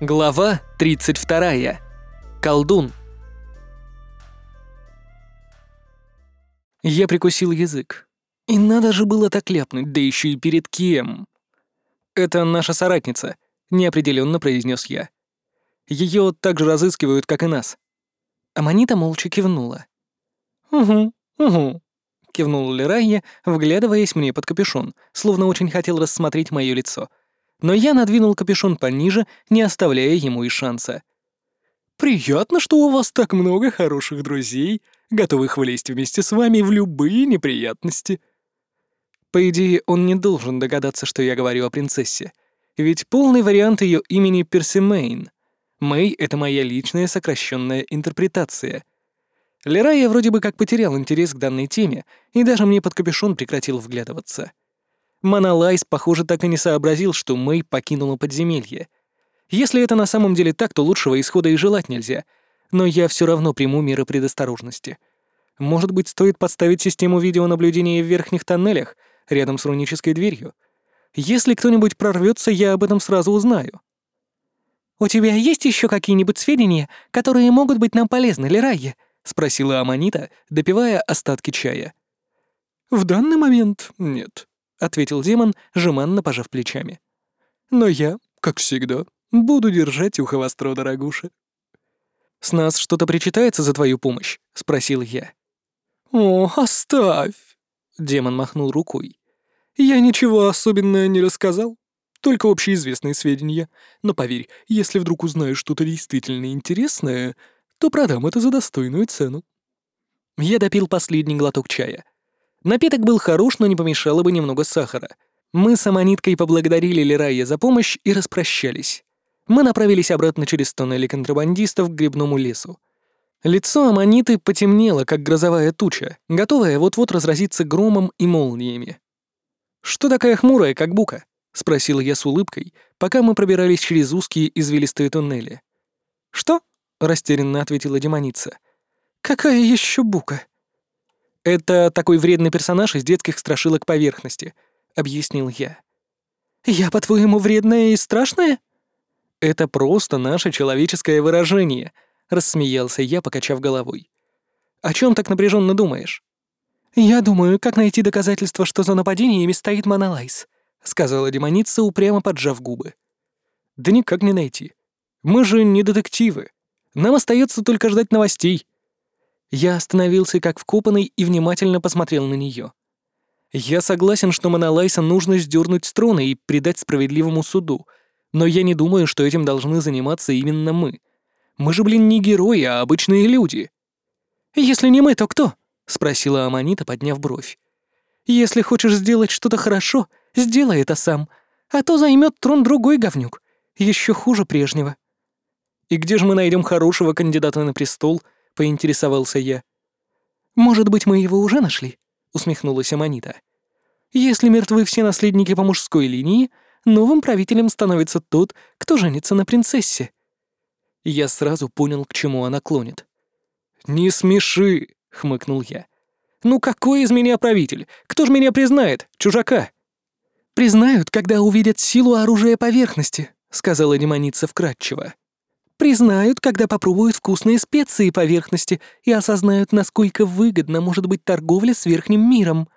Глава 32. Колдун. Я прикусил язык. И надо же было так ляпнуть, да еще и перед кем. «Это наша соратница», — неопределенно произнес я. Ее так же разыскивают, как и нас. Аманита молча кивнула. «Угу, угу», — кивнул Лерайя, вглядываясь мне под капюшон, словно очень хотел рассмотреть мое лицо — но я надвинул капюшон пониже, не оставляя ему и шанса. «Приятно, что у вас так много хороших друзей, готовых влезть вместе с вами в любые неприятности». По идее, он не должен догадаться, что я говорю о принцессе. Ведь полный вариант ее имени Перси Мэйн. Мэй — это моя личная сокращенная интерпретация. Лерая вроде бы как потерял интерес к данной теме, и даже мне под капюшон прекратил вглядываться. Монолайс, похоже, так и не сообразил, что Мэй покинула подземелье. Если это на самом деле так, то лучшего исхода и желать нельзя. Но я все равно приму меры предосторожности. Может быть, стоит подставить систему видеонаблюдения в верхних тоннелях, рядом с рунической дверью? Если кто-нибудь прорвется, я об этом сразу узнаю. «У тебя есть еще какие-нибудь сведения, которые могут быть нам полезны, Лерайя?» — спросила Аманита, допивая остатки чая. «В данный момент нет», — ответил демон, жеманно пожав плечами. «Но я, как всегда, буду держать ухо востро, дорогуша». «С нас что-то причитается за твою помощь?» — спросил я. «О, оставь!» — демон махнул рукой. «Я ничего особенного не рассказал, только общеизвестные сведения. Но поверь, если вдруг узнаю что-то действительно интересное, то продам это за достойную цену». Я допил последний глоток чая — Напиток был хорош, но не помешало бы немного сахара. Мы с Аманиткой поблагодарили Лерайя за помощь и распрощались. Мы направились обратно через тоннели контрабандистов к грибному лесу. Лицо Аманиты потемнело, как грозовая туча, готовая вот-вот разразиться громом и молниями. «Что такая хмурая, как бука?» — спросил я с улыбкой, пока мы пробирались через узкие извилистые туннели. «Что?» — растерянно ответила демоница. «Какая еще бука?» «Это такой вредный персонаж из детских страшилок поверхности», — объяснил я. «Я, по-твоему, вредная и страшная?» «Это просто наше человеческое выражение», — рассмеялся я, покачав головой. «О чем так напряженно думаешь?» «Я думаю, как найти доказательства, что за нападениями стоит Монолайс», — сказала демоница, упрямо поджав губы. «Да никак не найти. Мы же не детективы. Нам остается только ждать новостей. Я остановился как вкопанный и внимательно посмотрел на нее. Я согласен, что Монолайса нужно сдернуть с трона и предать справедливому суду, но я не думаю, что этим должны заниматься именно мы. Мы же, блин, не герои, а обычные люди. «Если не мы, то кто?» — спросила Аманита, подняв бровь. «Если хочешь сделать что-то хорошо, сделай это сам, а то займет трон другой говнюк, еще хуже прежнего». «И где же мы найдем хорошего кандидата на престол?» Поинтересовался я. «Может быть, мы его уже нашли?» — усмехнулась Аманита. «Если мертвы все наследники по мужской линии, новым правителем становится тот, кто женится на принцессе». Я сразу понял, к чему она клонит. «Не смеши!» — хмыкнул я. «Ну какой из меня правитель? Кто ж меня признает? Чужака?» «Признают, когда увидят силу оружия поверхности», — сказала демоница вкратчиво. Признают, когда попробуют вкусные специи поверхности и осознают, насколько выгодно может быть торговля с верхним миром.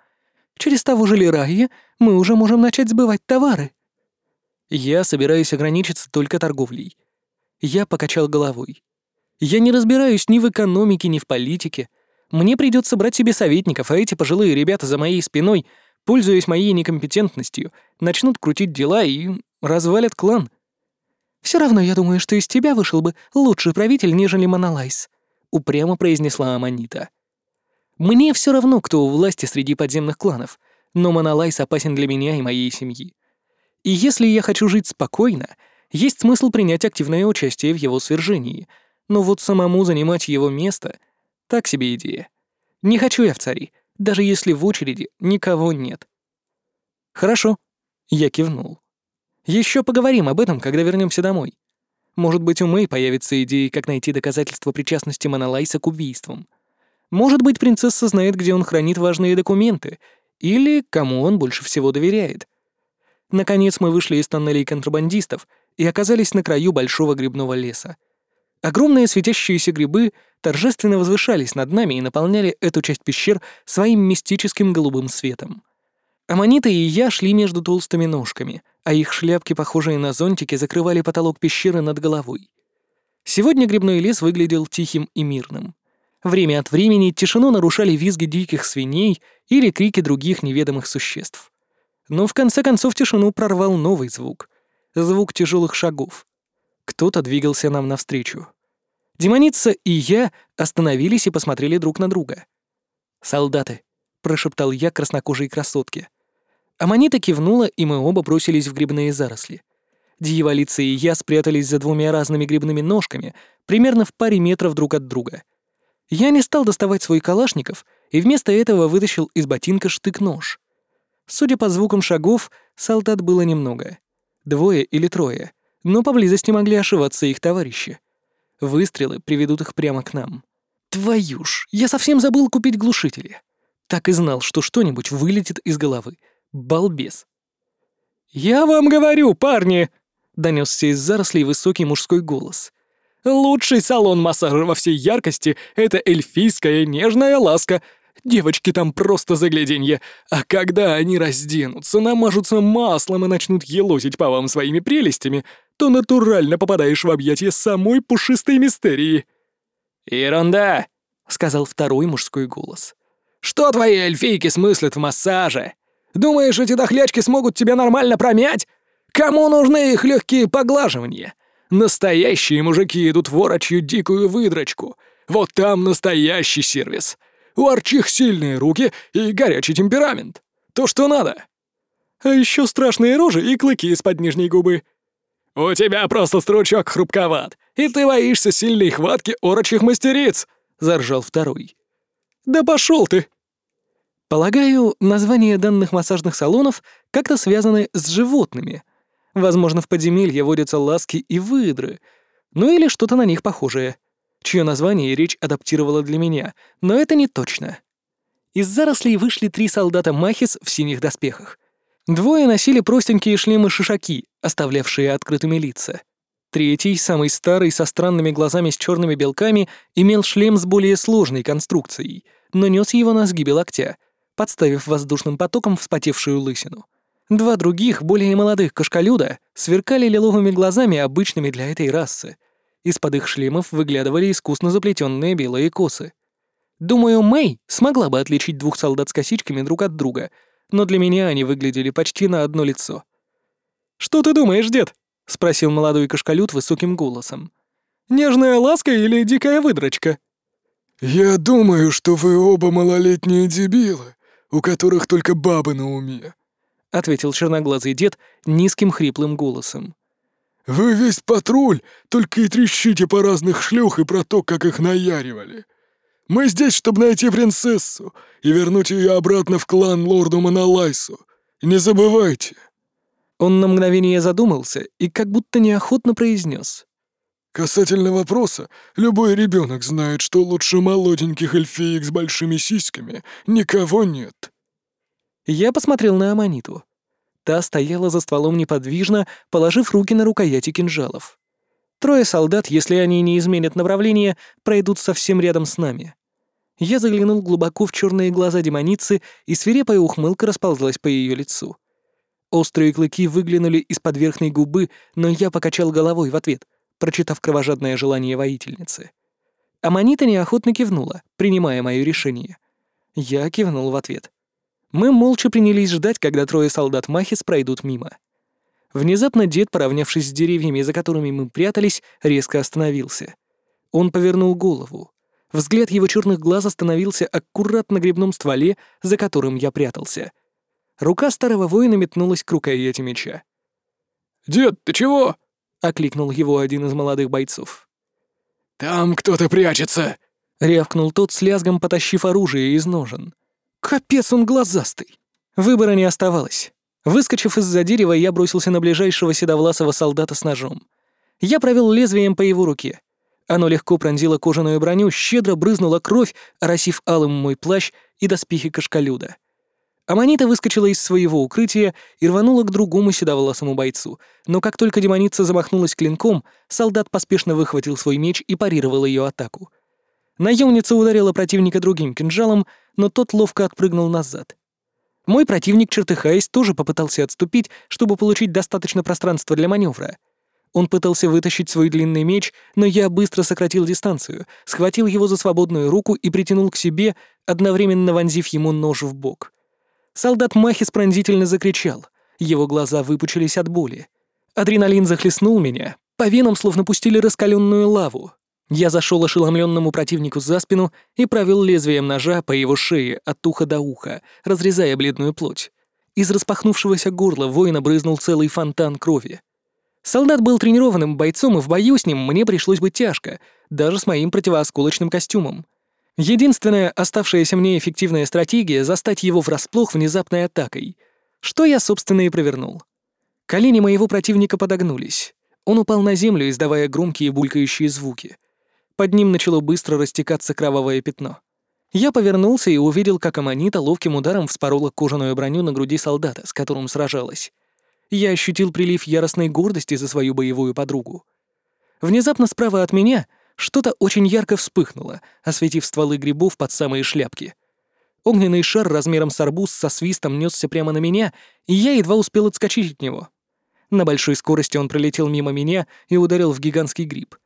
Через того же Лирайя мы уже можем начать сбывать товары. Я собираюсь ограничиться только торговлей. Я покачал головой. Я не разбираюсь ни в экономике, ни в политике. Мне придется брать себе советников, а эти пожилые ребята за моей спиной, пользуясь моей некомпетентностью, начнут крутить дела и развалят клан. Все равно я думаю, что из тебя вышел бы лучший правитель, нежели Монолайс», — упрямо произнесла Аманита. «Мне все равно, кто у власти среди подземных кланов, но Монолайс опасен для меня и моей семьи. И если я хочу жить спокойно, есть смысл принять активное участие в его свержении, но вот самому занимать его место — так себе идея. Не хочу я в цари, даже если в очереди никого нет». «Хорошо», — я кивнул. Еще поговорим об этом, когда вернемся домой. Может быть, у Мэй появится идея, как найти доказательства причастности Монолайса к убийствам. Может быть, принцесса знает, где он хранит важные документы, или кому он больше всего доверяет. Наконец мы вышли из тоннелей контрабандистов, и оказались на краю большого грибного леса. Огромные светящиеся грибы торжественно возвышались над нами и наполняли эту часть пещер своим мистическим голубым светом. Аманита и я шли между толстыми ножками, а их шляпки, похожие на зонтики, закрывали потолок пещеры над головой. Сегодня грибной лес выглядел тихим и мирным. Время от времени тишину нарушали визги диких свиней или крики других неведомых существ. Но в конце концов тишину прорвал новый звук. Звук тяжелых шагов. Кто-то двигался нам навстречу. Демоница и я остановились и посмотрели друг на друга. «Солдаты», — прошептал я краснокожей красотке. Аманита кивнула, и мы оба бросились в грибные заросли. Дьяволица и я спрятались за двумя разными грибными ножками, примерно в паре метров друг от друга. Я не стал доставать свой калашников и вместо этого вытащил из ботинка штык-нож. Судя по звукам шагов, солдат было немного. Двое или трое, но поблизости могли ошиваться их товарищи. Выстрелы приведут их прямо к нам. Твою ж, я совсем забыл купить глушители. Так и знал, что что-нибудь вылетит из головы. Балбес. «Я вам говорю, парни!» — донесся из зарослей высокий мужской голос. «Лучший салон массажа во всей яркости — это эльфийская нежная ласка. Девочки там просто загляденье. А когда они разденутся, намажутся маслом и начнут елозить по вам своими прелестями, то натурально попадаешь в объятия самой пушистой мистерии». «Ерунда!» — сказал второй мужской голос. «Что твои эльфийки смыслят в массаже? Думаешь, эти дохлячки смогут тебя нормально промять? Кому нужны их легкие поглаживания? Настоящие мужики идут в орочью дикую выдрочку. Вот там настоящий сервис. У арчих сильные руки и горячий темперамент. То, что надо. А еще страшные рожи и клыки из-под нижней губы. У тебя просто стручок хрупковат, и ты боишься сильной хватки орочих мастериц, заржал второй. Да пошел ты! Полагаю, названия данных массажных салонов как-то связаны с животными. Возможно, в подземелье водятся ласки и выдры, ну или что-то на них похожее, чье название речь адаптировала для меня, но это не точно. Из зарослей вышли три солдата Махис в синих доспехах. Двое носили простенькие шлемы-шишаки, оставлявшие открытыми лица. Третий, самый старый, со странными глазами с черными белками, имел шлем с более сложной конструкцией, но нес его на сгибе локтя — подставив воздушным потоком вспотевшую лысину. Два других, более молодых кошколюда, сверкали лиловыми глазами, обычными для этой расы. Из-под их шлемов выглядывали искусно заплетенные белые косы. Думаю, Мэй смогла бы отличить двух солдат с косичками друг от друга, но для меня они выглядели почти на одно лицо. «Что ты думаешь, дед?» — спросил молодой кошколют высоким голосом. «Нежная ласка или дикая выдрочка?» «Я думаю, что вы оба малолетние дебилы, у которых только бабы на уме», — ответил черноглазый дед низким хриплым голосом. «Вы весь патруль, только и трещите по разных шлюх и про то, как их наяривали. Мы здесь, чтобы найти принцессу и вернуть ее обратно в клан лорду Монолайсу. Не забывайте». Он на мгновение задумался и как будто неохотно произнес. Касательно вопроса, любой ребенок знает, что лучше молоденьких эльфиек с большими сиськами никого нет. Я посмотрел на Аманиту. Та стояла за стволом неподвижно, положив руки на рукояти кинжалов. Трое солдат, если они не изменят направление, пройдут совсем рядом с нами. Я заглянул глубоко в черные глаза демоницы, и свирепая ухмылка расползлась по ее лицу. Острые клыки выглянули из-под верхней губы, но я покачал головой в ответ — прочитав кровожадное желание воительницы. Аманита неохотно кивнула, принимая мое решение. Я кивнул в ответ. Мы молча принялись ждать, когда трое солдат Махис пройдут мимо. Внезапно дед, поравнявшись с деревьями, за которыми мы прятались, резко остановился. Он повернул голову. Взгляд его черных глаз остановился аккуратно на грибном стволе, за которым я прятался. Рука старого воина метнулась к рукояти меча. «Дед, ты чего?» — окликнул его один из молодых бойцов. «Там кто-то прячется!» — рявкнул тот с лязгом, потащив оружие из ножен. «Капец он глазастый!» Выбора не оставалось. Выскочив из-за дерева, я бросился на ближайшего седовласого солдата с ножом. Я провел лезвием по его руке. Оно легко пронзило кожаную броню, щедро брызнула кровь, оросив алым мой плащ и доспехи кашкалюда. Аманита выскочила из своего укрытия и рванула к другому седовласому бойцу, но как только демоница замахнулась клинком, солдат поспешно выхватил свой меч и парировал ее атаку. Наемница ударила противника другим кинжалом, но тот ловко отпрыгнул назад. Мой противник, чертыхаясь, тоже попытался отступить, чтобы получить достаточно пространства для маневра. Он пытался вытащить свой длинный меч, но я быстро сократил дистанцию, схватил его за свободную руку и притянул к себе, одновременно вонзив ему нож в бок. Солдат Махис пронзительно закричал. Его глаза выпучились от боли. Адреналин захлестнул меня. По венам словно пустили раскаленную лаву. Я зашел ошеломленному противнику за спину и провел лезвием ножа по его шее от уха до уха, разрезая бледную плоть. Из распахнувшегося горла воина брызнул целый фонтан крови. Солдат был тренированным бойцом, и в бою с ним мне пришлось быть тяжко, даже с моим противоосколочным костюмом. Единственная оставшаяся мне эффективная стратегия — застать его врасплох внезапной атакой. Что я, собственно, и провернул. Колени моего противника подогнулись. Он упал на землю, издавая громкие булькающие звуки. Под ним начало быстро растекаться кровавое пятно. Я повернулся и увидел, как Аманита ловким ударом вспорола кожаную броню на груди солдата, с которым сражалась. Я ощутил прилив яростной гордости за свою боевую подругу. Внезапно справа от меня — что-то очень ярко вспыхнуло, осветив стволы грибов под самые шляпки. Огненный шар размером с арбуз со свистом несся прямо на меня, и я едва успел отскочить от него. На большой скорости он пролетел мимо меня и ударил в гигантский гриб.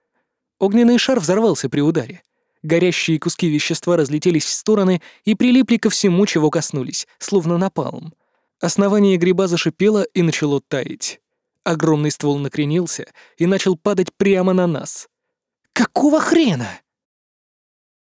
Огненный шар взорвался при ударе. Горящие куски вещества разлетелись в стороны и прилипли ко всему, чего коснулись, словно напалм. Основание гриба зашипело и начало таять. Огромный ствол накренился и начал падать прямо на нас. «Какого хрена?»